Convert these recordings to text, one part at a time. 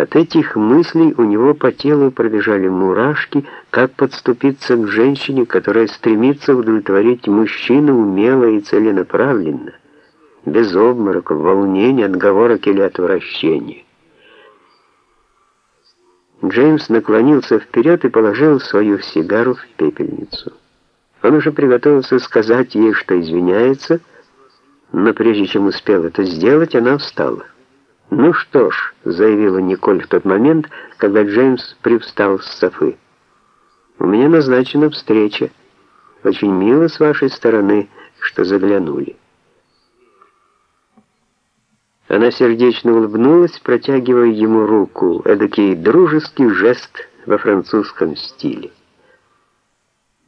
От этих мыслей у него по телу пробежали мурашки, как подступиться к женщине, которая стремится удовлетворить мужчину умело и целенаправленно, без обмороков, волнений, отговорок или отвращения. Джеймс наклонился вперед и положил свою сигару в пепельницу. Он уже приготовился сказать ей, что извиняется, но прежде чем успел это сделать, она встала. «Ну что ж», — заявила Николь в тот момент, когда Джеймс привстал с софы. «У меня назначена встреча. Очень мило с вашей стороны, что заглянули». Она сердечно улыбнулась, протягивая ему руку, эдакий дружеский жест во французском стиле.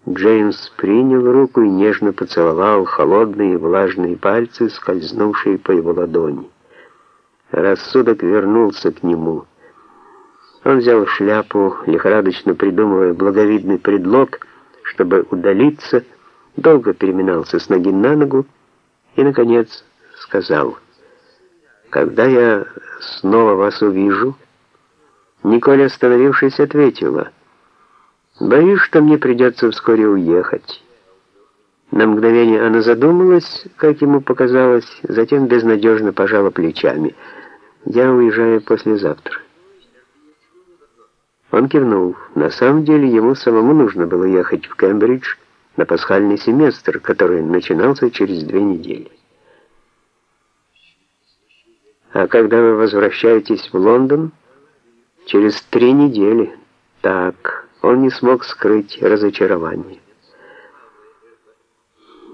Джеймс принял руку и нежно поцеловал холодные влажные пальцы, скользнувшие по его ладони. Рассудок вернулся к нему. Он взял шляпу, лихорадочно придумывая благовидный предлог, чтобы удалиться, долго переминался с ноги на ногу и, наконец, сказал, «Когда я снова вас увижу...» Николь, остановившись, ответила, «Боюсь, что мне придется вскоре уехать». На мгновение она задумалась, как ему показалось, затем безнадежно пожала плечами – я уезжаю послезавтра. Он кивнул. На самом деле ему самому нужно было ехать в Кембридж на пасхальный семестр, который начинался через две недели. А когда вы возвращаетесь в Лондон? Через три недели. Так, он не смог скрыть разочарование.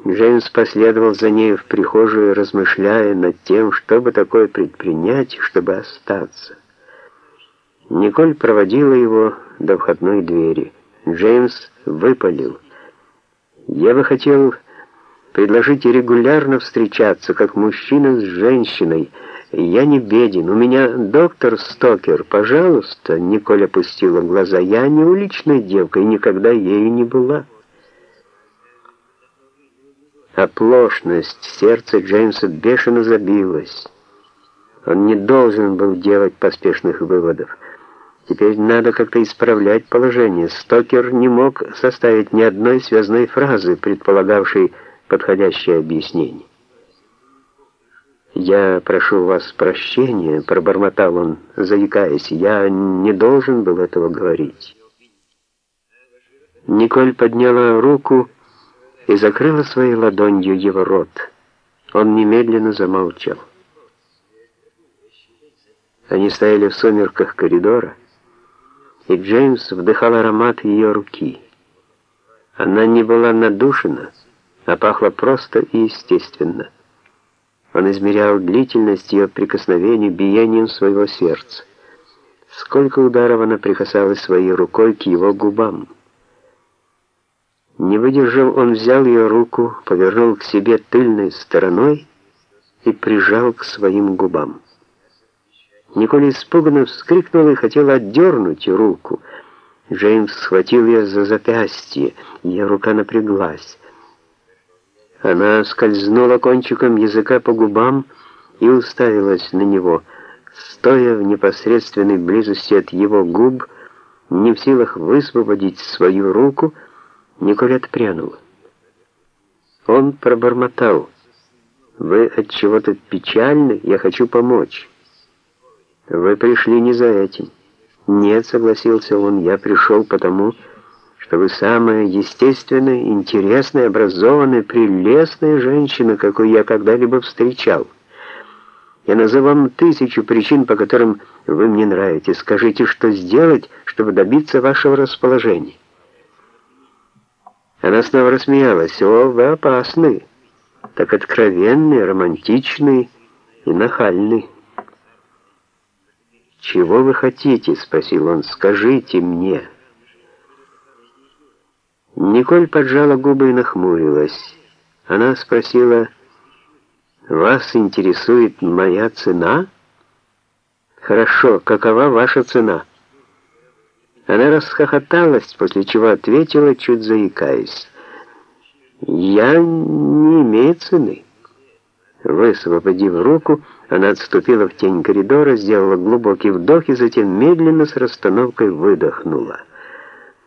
Джеймс последовал за ней в прихожую, размышляя над тем, что бы такое предпринять, чтобы остаться. Николь проводила его до входной двери. Джеймс выпалил. «Я бы хотел предложить регулярно встречаться, как мужчина с женщиной. Я не беден. У меня доктор Стокер. Пожалуйста». Николь опустила глаза. «Я не уличная девка и никогда ею не была». Оплошность, сердце Джеймса бешено забилось. Он не должен был делать поспешных выводов. Теперь надо как-то исправлять положение. Стокер не мог составить ни одной связной фразы, предполагавшей подходящее объяснение. «Я прошу вас прощения», — пробормотал он, заикаясь. «Я не должен был этого говорить». Николь подняла руку и закрыла своей ладонью его рот. Он немедленно замолчал. Они стояли в сумерках коридора, и Джеймс вдыхал аромат ее руки. Она не была надушена, а пахла просто и естественно. Он измерял длительность ее прикосновений биением своего сердца. Сколько ударов она прикасалась своей рукой к его губам. Не выдержав, он взял ее руку, повернул к себе тыльной стороной и прижал к своим губам. Николь испуганно вскрикнула и хотела отдернуть руку. Джеймс схватил ее за запястье, ее рука напряглась. Она скользнула кончиком языка по губам и уставилась на него, стоя в непосредственной близости от его губ, не в силах высвободить свою руку, Николь отпрянула. Он пробормотал. «Вы от чего-то печальны? Я хочу помочь». «Вы пришли не за этим». «Нет», — согласился он, — «я пришел потому, что вы самая естественная, интересная, образованная, прелестная женщина, какую я когда-либо встречал. Я назову вам тысячу причин, по которым вы мне нравитесь. Скажите, что сделать, чтобы добиться вашего расположения». Она снова рассмеялась. «О, вы опасны, так откровенный, романтичный и нахальный». «Чего вы хотите?» — спросил он. «Скажите мне». Николь поджала губы и нахмурилась. Она спросила, «Вас интересует моя цена?» «Хорошо, какова ваша цена?» Она расхохоталась, после чего ответила, чуть заикаясь. «Я не имею цены». Высвободив руку, Она отступила в тень коридора, сделала глубокий вдох и затем медленно с расстановкой выдохнула.